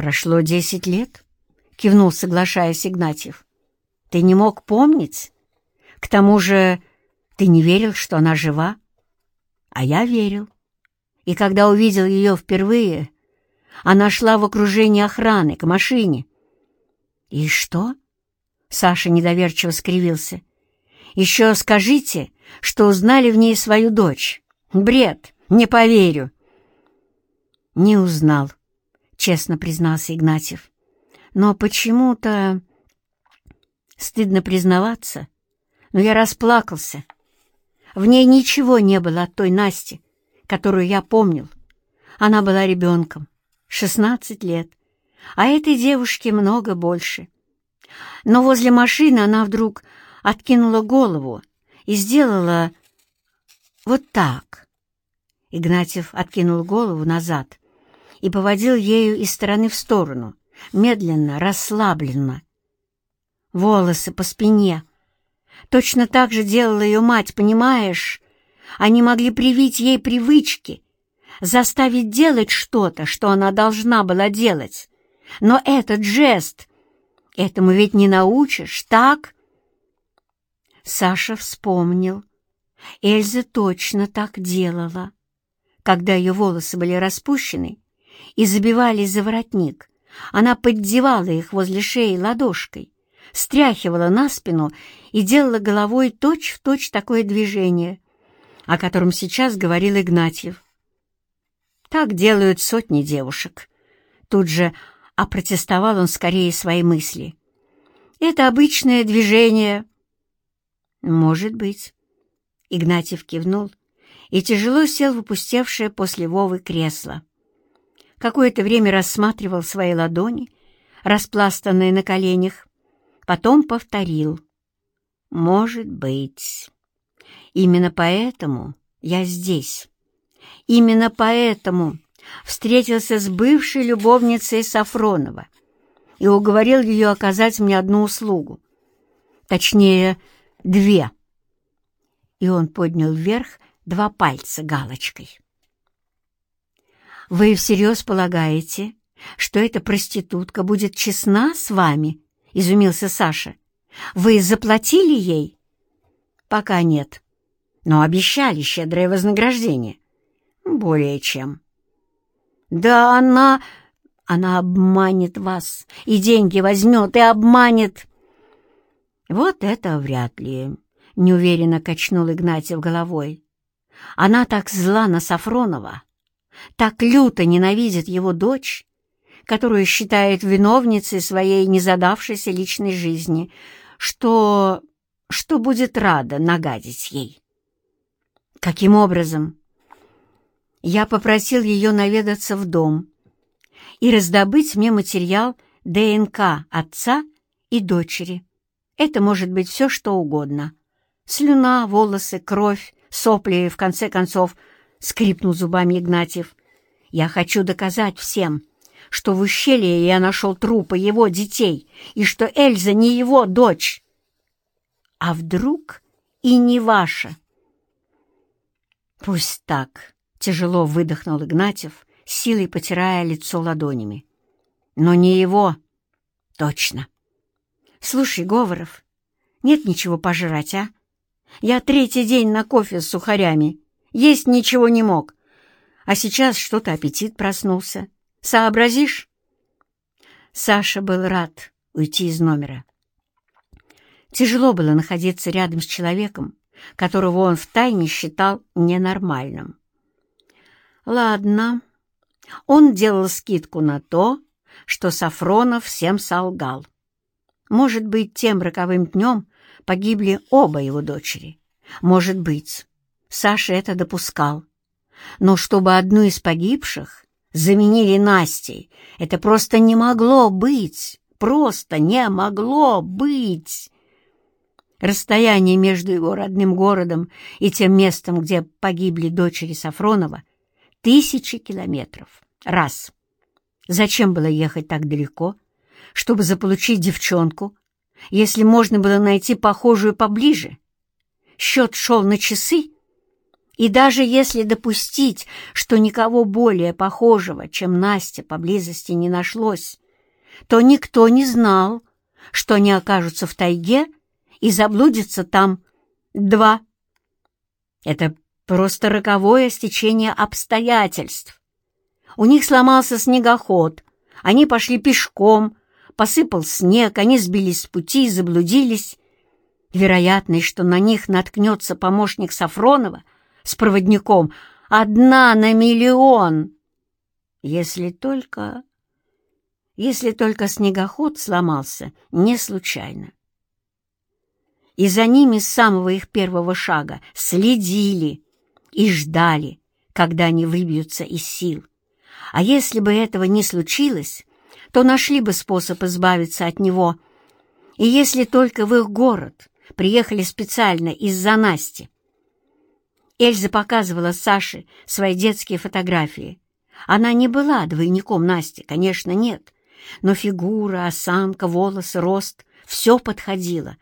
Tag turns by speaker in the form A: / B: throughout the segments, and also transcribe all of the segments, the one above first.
A: «Прошло десять лет», — кивнул, соглашаясь Игнатьев. «Ты не мог помнить? К тому же ты не верил, что она жива?» А я верил. И когда увидел ее впервые, она шла в окружении охраны к машине. «И что?» — Саша недоверчиво скривился. «Еще скажите, что узнали в ней свою дочь. Бред, не поверю». «Не узнал», — честно признался Игнатьев. «Но почему-то...» Стыдно признаваться, но я расплакался. В ней ничего не было от той Насти, которую я помнил. Она была ребенком, шестнадцать лет, а этой девушке много больше. Но возле машины она вдруг откинула голову и сделала вот так. Игнатьев откинул голову назад и поводил ею из стороны в сторону, медленно, расслабленно. Волосы по спине. Точно так же делала ее мать, понимаешь? Они могли привить ей привычки, заставить делать что-то, что она должна была делать. Но этот жест, этому ведь не научишь, так? Саша вспомнил. Эльза точно так делала. Когда ее волосы были распущены и забивались за воротник, она поддевала их возле шеи ладошкой, стряхивала на спину и делала головой точь-в-точь точь такое движение, о котором сейчас говорил Игнатьев. Так делают сотни девушек. Тут же опротестовал он скорее свои мысли. Это обычное движение. Может быть. Игнатьев кивнул и тяжело сел в опустевшее после Вовы кресло. Какое-то время рассматривал свои ладони, распластанные на коленях, потом повторил. «Может быть. Именно поэтому я здесь. Именно поэтому встретился с бывшей любовницей Сафронова и уговорил ее оказать мне одну услугу. Точнее, две. И он поднял вверх два пальца галочкой. «Вы всерьез полагаете, что эта проститутка будет честна с вами?» — изумился Саша. «Вы заплатили ей?» «Пока нет, но обещали щедрое вознаграждение. Более чем». «Да она... она обманет вас, и деньги возьмет, и обманет». «Вот это вряд ли», — неуверенно качнул Игнатьев головой. «Она так зла на Сафронова, так люто ненавидит его дочь, которую считает виновницей своей незадавшейся личной жизни, что... что будет рада нагадить ей». «Каким образом?» я попросил ее наведаться в дом и раздобыть мне материал ДНК отца и дочери. Это может быть все, что угодно. Слюна, волосы, кровь, сопли, в конце концов, — скрипнул зубами Игнатьев. «Я хочу доказать всем, что в ущелье я нашел трупы его детей и что Эльза не его дочь. А вдруг и не ваша?» «Пусть так», Тяжело выдохнул Игнатьев, силой потирая лицо ладонями. Но не его. Точно. Слушай, Говоров, нет ничего пожрать, а? Я третий день на кофе с сухарями. Есть ничего не мог. А сейчас что-то аппетит проснулся. Сообразишь? Саша был рад уйти из номера. Тяжело было находиться рядом с человеком, которого он втайне считал ненормальным. Ладно. Он делал скидку на то, что Сафронов всем солгал. Может быть, тем роковым днем погибли оба его дочери. Может быть, Саша это допускал. Но чтобы одну из погибших заменили Настей, это просто не могло быть. Просто не могло быть. Расстояние между его родным городом и тем местом, где погибли дочери Сафронова, Тысячи километров. Раз. Зачем было ехать так далеко, чтобы заполучить девчонку, если можно было найти похожую поближе? Счет шел на часы? И даже если допустить, что никого более похожего, чем Настя, поблизости не нашлось, то никто не знал, что они окажутся в тайге и заблудятся там два. Это просто роковое стечение обстоятельств. У них сломался снегоход, они пошли пешком, посыпал снег, они сбились с пути и заблудились. Вероятность, что на них наткнется помощник Сафронова с проводником, одна на миллион. Если только... Если только снегоход сломался не случайно. И за ними с самого их первого шага следили и ждали, когда они выбьются из сил. А если бы этого не случилось, то нашли бы способ избавиться от него. И если только в их город приехали специально из-за Насти. Эльза показывала Саше свои детские фотографии. Она не была двойником Насти, конечно, нет, но фигура, осанка, волосы, рост — все подходило.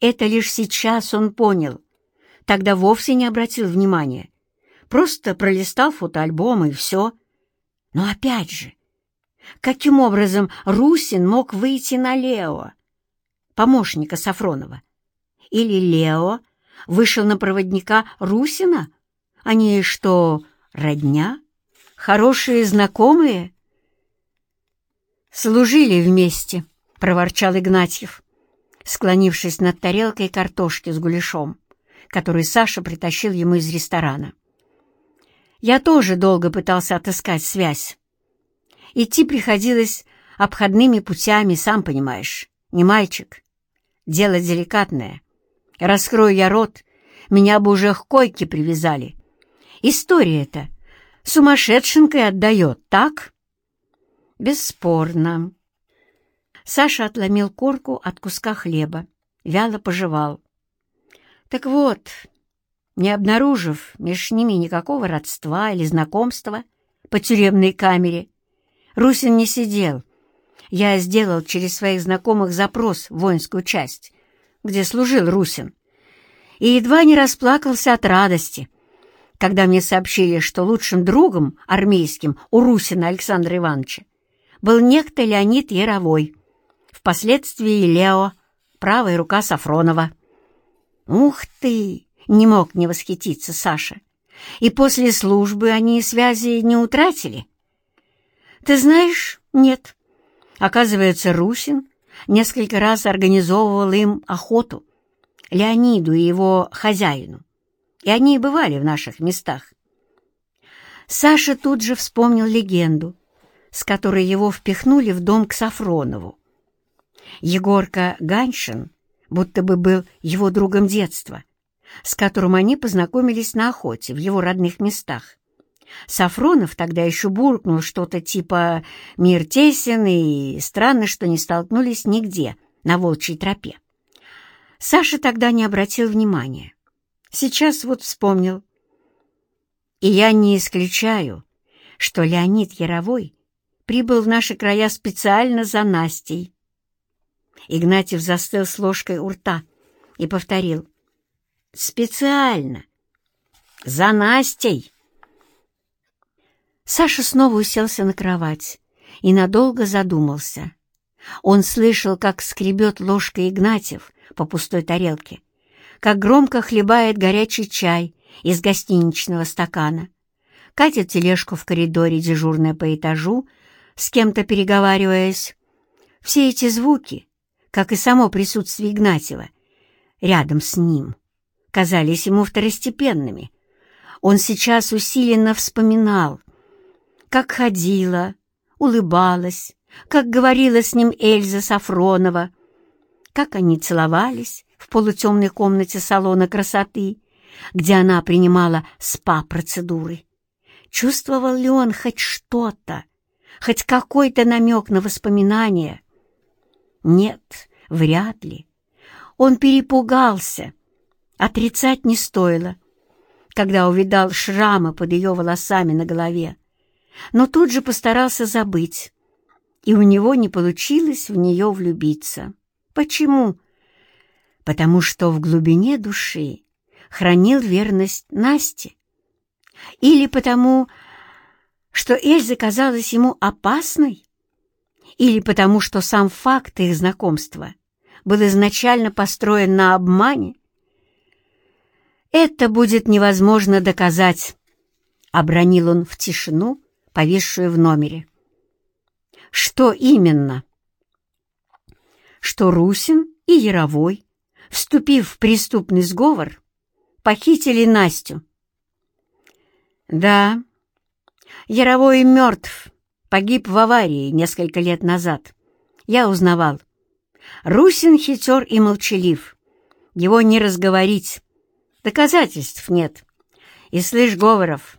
A: Это лишь сейчас он понял. Тогда вовсе не обратил внимания. Просто пролистал фотоальбом и все. Но опять же, каким образом Русин мог выйти на Лео, помощника Сафронова? Или Лео вышел на проводника Русина? Они что, родня? Хорошие знакомые? «Служили вместе», — проворчал Игнатьев, склонившись над тарелкой картошки с гуляшом, который Саша притащил ему из ресторана. Я тоже долго пытался отыскать связь. Идти приходилось обходными путями, сам понимаешь. Не мальчик. Дело деликатное. Раскрою я рот, меня бы уже к койке привязали. История-то сумасшедшенкой отдает, так? Бесспорно. Саша отломил корку от куска хлеба, вяло пожевал. Так вот, не обнаружив между ними никакого родства или знакомства по тюремной камере, Русин не сидел. Я сделал через своих знакомых запрос в воинскую часть, где служил Русин, и едва не расплакался от радости, когда мне сообщили, что лучшим другом армейским у Русина Александра Ивановича был некто Леонид Яровой, впоследствии Лео, правая рука Сафронова. «Ух ты!» Не мог не восхититься Саша. И после службы они связи не утратили? Ты знаешь, нет. Оказывается, Русин несколько раз организовывал им охоту, Леониду и его хозяину. И они бывали в наших местах. Саша тут же вспомнил легенду, с которой его впихнули в дом к Сафронову. Егорка Ганшин будто бы был его другом детства — с которым они познакомились на охоте в его родных местах. Сафронов тогда еще буркнул что-то типа «мир тесен» и странно, что не столкнулись нигде на волчьей тропе. Саша тогда не обратил внимания. Сейчас вот вспомнил. И я не исключаю, что Леонид Яровой прибыл в наши края специально за Настей. Игнатьев застыл с ложкой у рта и повторил. Специально. За Настей. Саша снова уселся на кровать и надолго задумался. Он слышал, как скребет ложкой Игнатьев по пустой тарелке, как громко хлебает горячий чай из гостиничного стакана, катит тележку в коридоре дежурная по этажу, с кем-то переговариваясь. Все эти звуки, как и само присутствие Игнатьева, рядом с ним — казались ему второстепенными. Он сейчас усиленно вспоминал, как ходила, улыбалась, как говорила с ним Эльза Сафронова, как они целовались в полутемной комнате салона красоты, где она принимала спа-процедуры. Чувствовал ли он хоть что-то, хоть какой-то намек на воспоминания? Нет, вряд ли. Он перепугался, Отрицать не стоило, когда увидал шрамы под ее волосами на голове, но тут же постарался забыть, и у него не получилось в нее влюбиться. Почему? Потому что в глубине души хранил верность Насте? Или потому, что Эльза казалась ему опасной? Или потому, что сам факт их знакомства был изначально построен на обмане? «Это будет невозможно доказать», — обронил он в тишину, повисшую в номере. «Что именно?» «Что Русин и Яровой, вступив в преступный сговор, похитили Настю». «Да, Яровой мертв, погиб в аварии несколько лет назад. Я узнавал. Русин хитер и молчалив. Его не разговорить. Доказательств нет. И слышь, Говоров,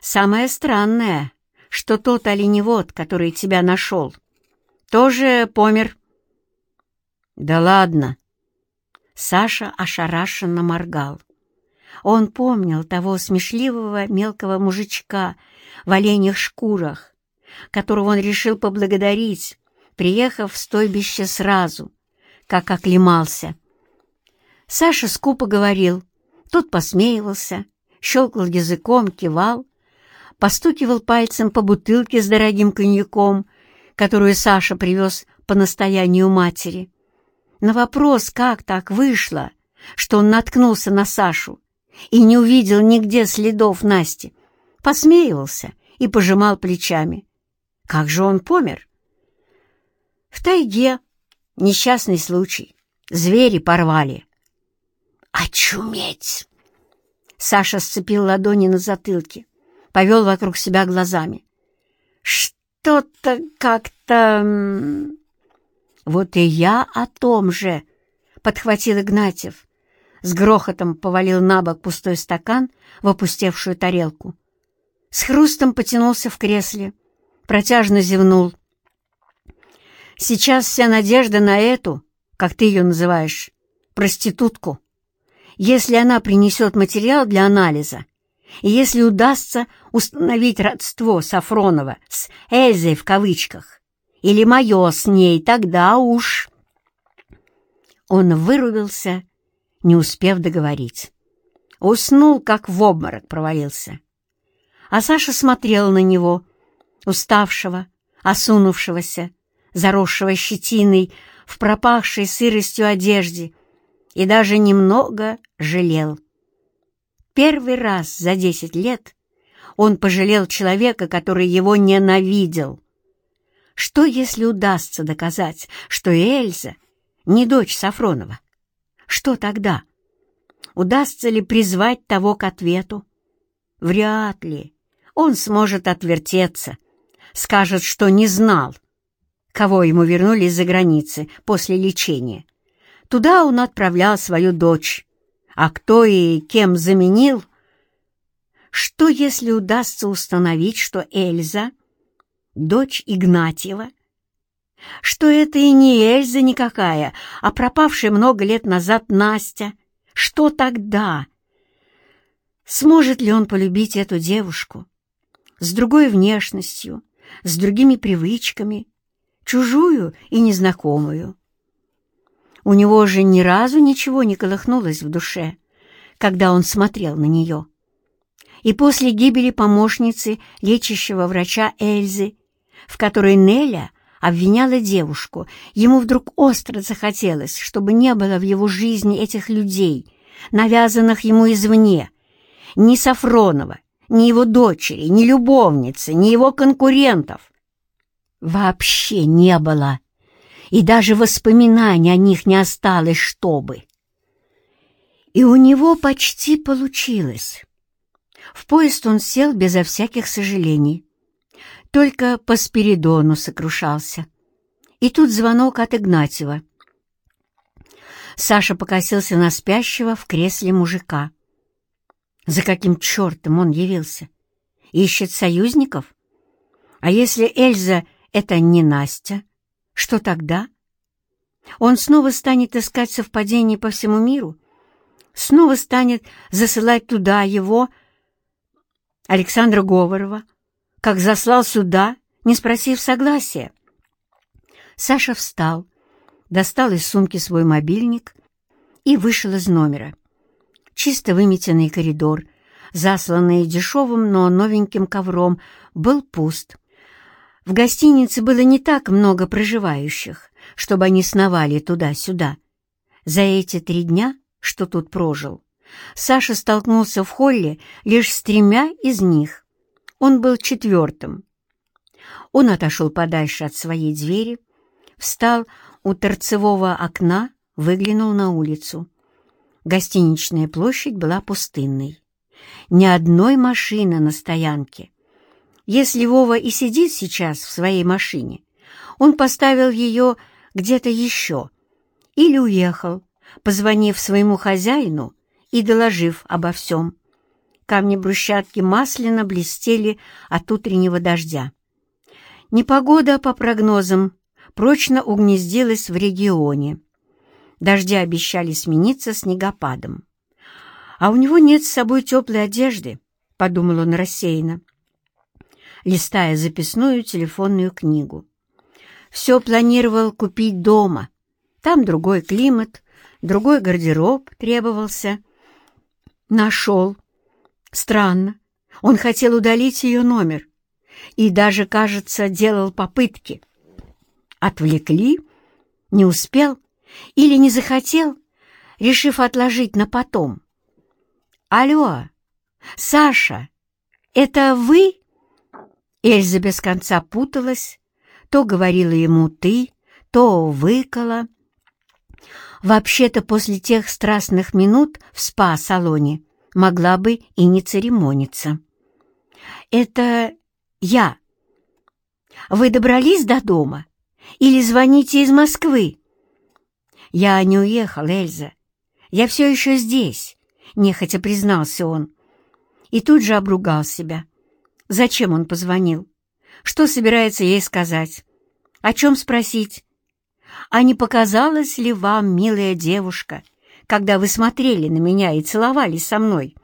A: самое странное, что тот оленевод, который тебя нашел, тоже помер. Да ладно. Саша ошарашенно моргал. Он помнил того смешливого мелкого мужичка в оленях шкурах, которого он решил поблагодарить, приехав в стойбище сразу, как оклемался. Саша скупо говорил, тот посмеивался, щелкал языком, кивал, постукивал пальцем по бутылке с дорогим коньяком, которую Саша привез по настоянию матери. На вопрос, как так вышло, что он наткнулся на Сашу и не увидел нигде следов Насти, посмеивался и пожимал плечами. Как же он помер? В тайге. Несчастный случай. Звери порвали. «Очуметь!» Саша сцепил ладони на затылке, повел вокруг себя глазами. «Что-то как-то...» «Вот и я о том же!» — подхватил Игнатьев. С грохотом повалил на бок пустой стакан в опустевшую тарелку. С хрустом потянулся в кресле, протяжно зевнул. «Сейчас вся надежда на эту, как ты ее называешь, проститутку если она принесет материал для анализа, и если удастся установить родство Сафронова с «Эльзой» в кавычках, или мое с ней, тогда уж... Он вырубился, не успев договорить. Уснул, как в обморок провалился. А Саша смотрел на него, уставшего, осунувшегося, заросшего щетиной, в пропахшей сыростью одежде, и даже немного жалел. Первый раз за десять лет он пожалел человека, который его ненавидел. Что, если удастся доказать, что Эльза не дочь Сафронова? Что тогда? Удастся ли призвать того к ответу? Вряд ли. Он сможет отвертеться, скажет, что не знал, кого ему вернули из-за границы после лечения. Туда он отправлял свою дочь. А кто и кем заменил? Что, если удастся установить, что Эльза — дочь Игнатьева? Что это и не Эльза никакая, а пропавшая много лет назад Настя? Что тогда? Сможет ли он полюбить эту девушку? С другой внешностью, с другими привычками, чужую и незнакомую? У него же ни разу ничего не колыхнулось в душе, когда он смотрел на нее. И после гибели помощницы лечащего врача Эльзы, в которой Неля обвиняла девушку, ему вдруг остро захотелось, чтобы не было в его жизни этих людей, навязанных ему извне, ни Сафронова, ни его дочери, ни любовницы, ни его конкурентов. Вообще не было и даже воспоминаний о них не осталось, чтобы. И у него почти получилось. В поезд он сел безо всяких сожалений. Только по Спиридону сокрушался. И тут звонок от Игнатьева. Саша покосился на спящего в кресле мужика. За каким чертом он явился? Ищет союзников? А если Эльза — это не Настя, что тогда? Он снова станет искать совпадения по всему миру? Снова станет засылать туда его, Александра Говорова, как заслал сюда, не спросив согласия? Саша встал, достал из сумки свой мобильник и вышел из номера. Чисто выметенный коридор, засланный дешевым, но новеньким ковром, был пуст. В гостинице было не так много проживающих, чтобы они сновали туда-сюда. За эти три дня, что тут прожил, Саша столкнулся в холле лишь с тремя из них. Он был четвертым. Он отошел подальше от своей двери, встал у торцевого окна, выглянул на улицу. Гостиничная площадь была пустынной. Ни одной машины на стоянке. Если Вова и сидит сейчас в своей машине, он поставил ее где-то еще или уехал, позвонив своему хозяину и доложив обо всем. Камни брусчатки масляно блестели от утреннего дождя. Непогода, по прогнозам, прочно угнездилась в регионе. Дожди обещали смениться снегопадом. «А у него нет с собой теплой одежды», — подумал он рассеянно, листая записную телефонную книгу. Все планировал купить дома. Там другой климат, другой гардероб требовался. Нашел. Странно. Он хотел удалить ее номер и даже, кажется, делал попытки. Отвлекли? Не успел? Или не захотел, решив отложить на потом? «Алло, Саша, это вы?» Эльза без конца путалась, то говорила ему «ты», то выкала. Вообще-то после тех страстных минут в спа-салоне могла бы и не церемониться. «Это я. Вы добрались до дома? Или звоните из Москвы?» «Я не уехал, Эльза. Я все еще здесь», — нехотя признался он. И тут же обругал себя. Зачем он позвонил? Что собирается ей сказать? О чем спросить? А не показалась ли вам, милая девушка, когда вы смотрели на меня и целовались со мной,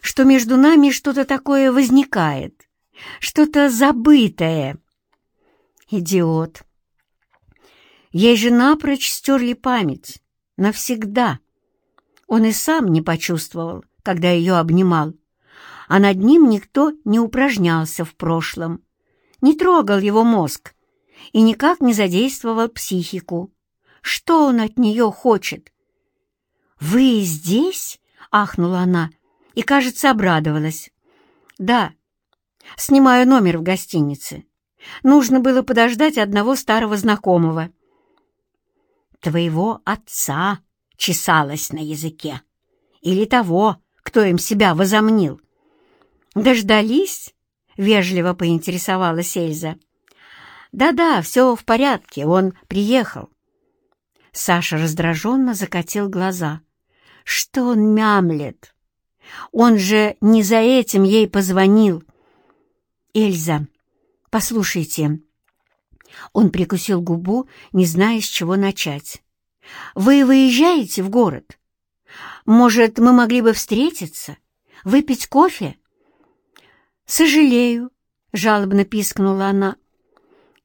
A: что между нами что-то такое возникает, что-то забытое? Идиот! Ей же напрочь стерли память. Навсегда. Он и сам не почувствовал, когда ее обнимал. А над ним никто не упражнялся в прошлом, не трогал его мозг и никак не задействовал психику. Что он от нее хочет? «Вы здесь?» — ахнула она и, кажется, обрадовалась. «Да, снимаю номер в гостинице. Нужно было подождать одного старого знакомого» твоего отца чесалась на языке. Или того, кто им себя возомнил. «Дождались?» — вежливо поинтересовалась Эльза. «Да-да, все в порядке, он приехал». Саша раздраженно закатил глаза. «Что он мямлет? Он же не за этим ей позвонил». «Эльза, послушайте, он прикусил губу, не зная, с чего начать. «Вы выезжаете в город? Может, мы могли бы встретиться? Выпить кофе?» «Сожалею», — жалобно пискнула она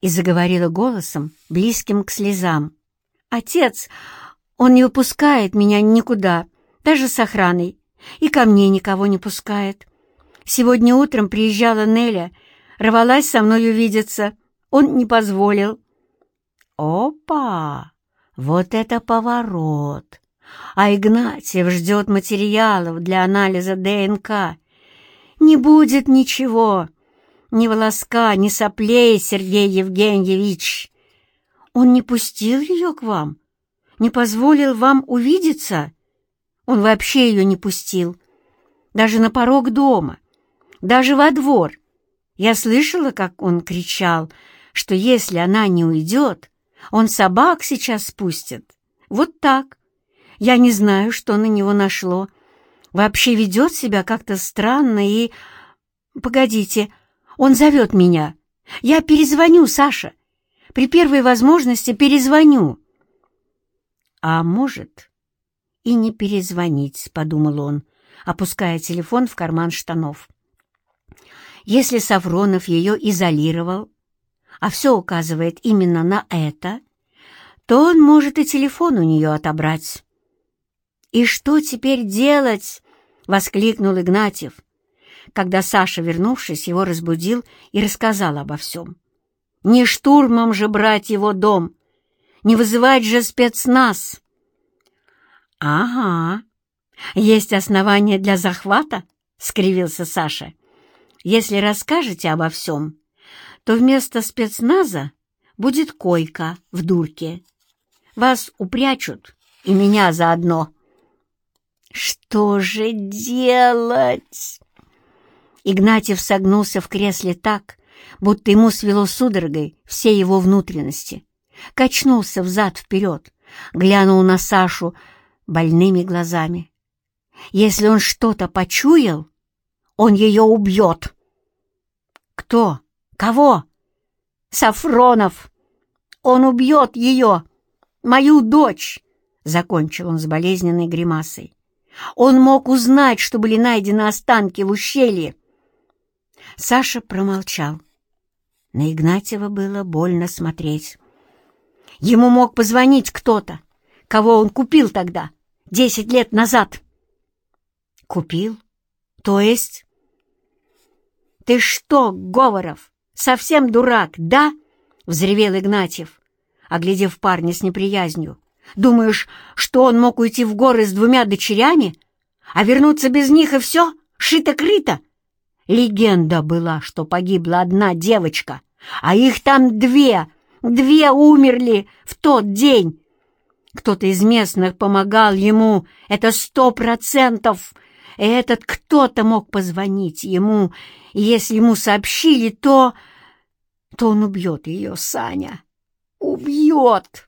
A: и заговорила голосом, близким к слезам. «Отец, он не выпускает меня никуда, даже с охраной, и ко мне никого не пускает. Сегодня утром приезжала Неля, рвалась со мной увидеться» он не позволил. Опа! Вот это поворот! А Игнатьев ждет материалов для анализа ДНК. Не будет ничего, ни волоска, ни соплей, Сергей Евгеньевич. Он не пустил ее к вам? Не позволил вам увидеться? Он вообще ее не пустил. Даже на порог дома, даже во двор. Я слышала, как он кричал — что если она не уйдет, он собак сейчас спустит. Вот так. Я не знаю, что на него нашло. Вообще ведет себя как-то странно и... Погодите, он зовет меня. Я перезвоню, Саша. При первой возможности перезвоню. А может, и не перезвонить, подумал он, опуская телефон в карман штанов. Если Сафронов ее изолировал, а все указывает именно на это, то он может и телефон у нее отобрать. «И что теперь делать?» — воскликнул Игнатьев, когда Саша, вернувшись, его разбудил и рассказал обо всем. «Не штурмом же брать его дом, не вызывать же спецназ!» «Ага, есть основания для захвата?» — скривился Саша. «Если расскажете обо всем, то вместо спецназа будет койка в дурке. Вас упрячут, и меня заодно». «Что же делать?» Игнатьев согнулся в кресле так, будто ему свело судорогой все его внутренности. Качнулся взад-вперед, глянул на Сашу больными глазами. Если он что-то почуял, он ее убьет. Кто? Кого? Сафронов. Он убьет ее, мою дочь, — закончил он с болезненной гримасой. Он мог узнать, что были найдены останки в ущелье. Саша промолчал. На Игнатьева было больно смотреть. Ему мог позвонить кто-то, кого он купил тогда, десять лет назад. Купил? То есть? Ты что, Говоров, совсем дурак, да? Взревел Игнатьев, оглядев парня с неприязнью. Думаешь, что он мог уйти в горы с двумя дочерями, а вернуться без них и все, шито-крыто? Легенда была, что погибла одна девочка, а их там две, две умерли в тот день. Кто-то из местных помогал ему, это сто процентов. И этот кто-то мог позвонить ему, и если ему сообщили, то... то он убьет ее, Саня. Убьет!